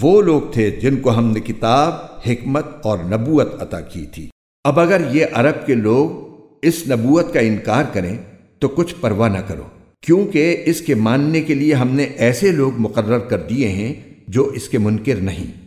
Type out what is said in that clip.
وہ لوگ تھے جن کو ہم نے کتاب، حکمت اور نبوت عطا کی تھی۔ اب اگر یہ عرب کے لوگ اس نبوت کا انکار کریں، تو کچھ پرواہ نہ کرو۔ کیونکہ اس کے ماننے کے لیے ہم نے ایسے لوگ مقرر کر دیے ہیں جو اس کے منکر نہیں۔